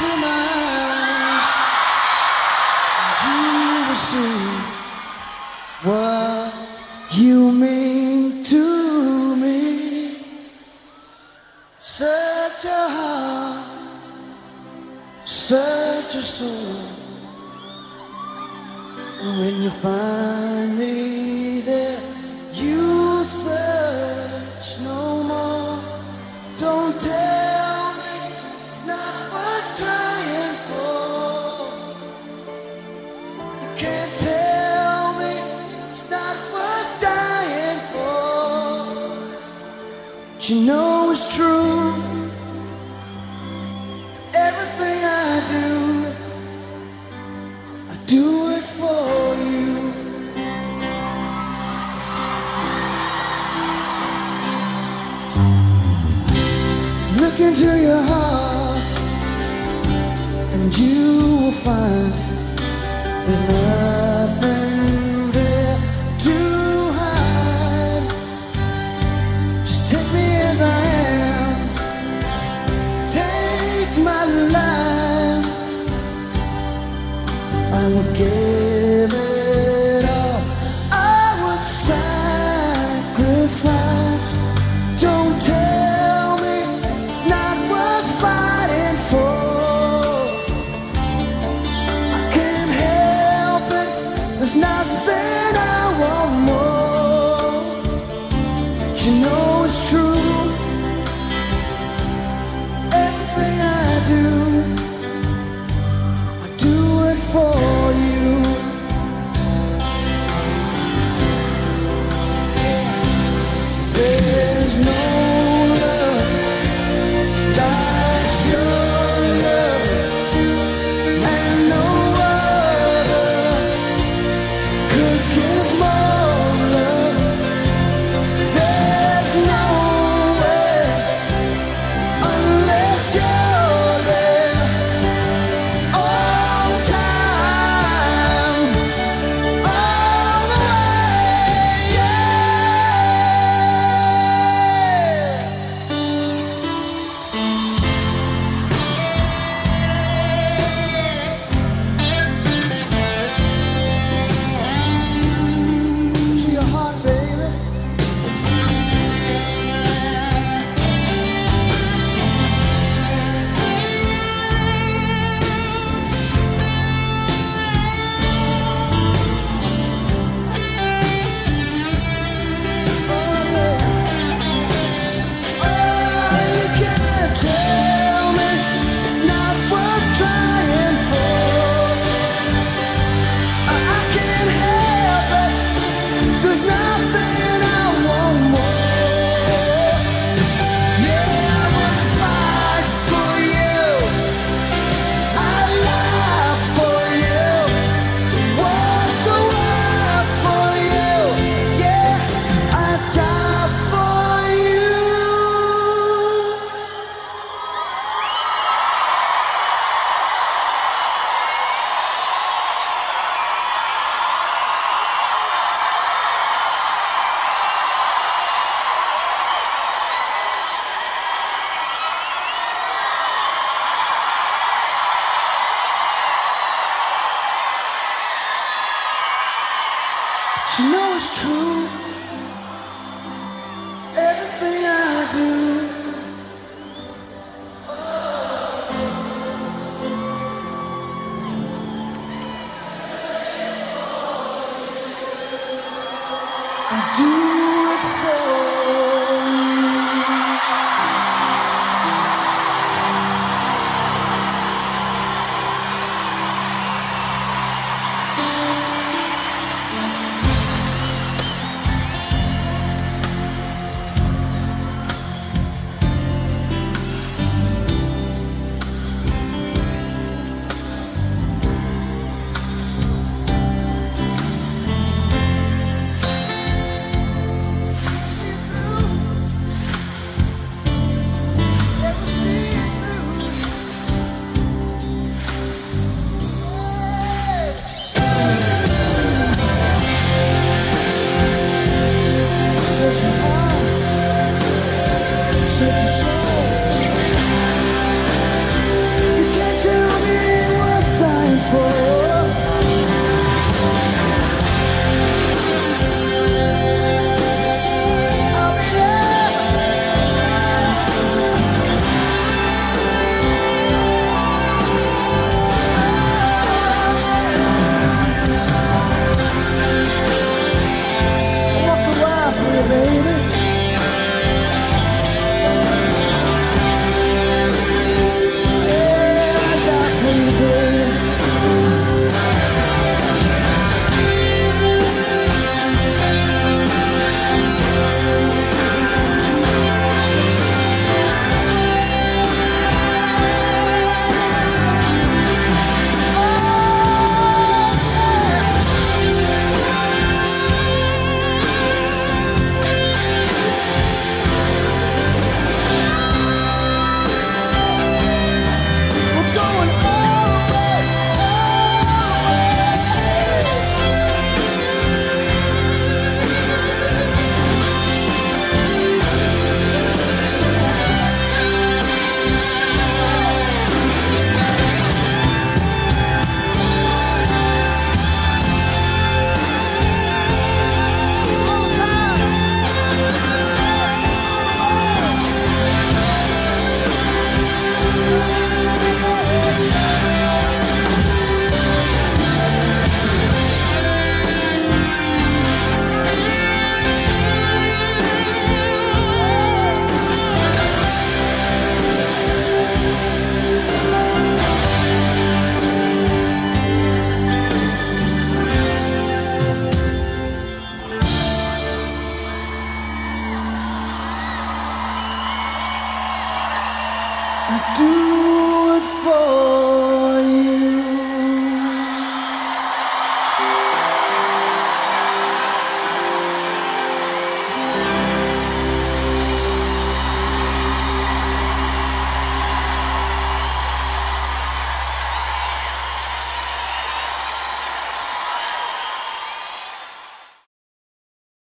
tonight you will see what you mean to me. Such a heart, such a soul. When you find me. But you know it's true. Everything I do, I do it for you. Look into your heart, and you will find there's nothing. time again. You know it's true. Everything I do. I do. I do it for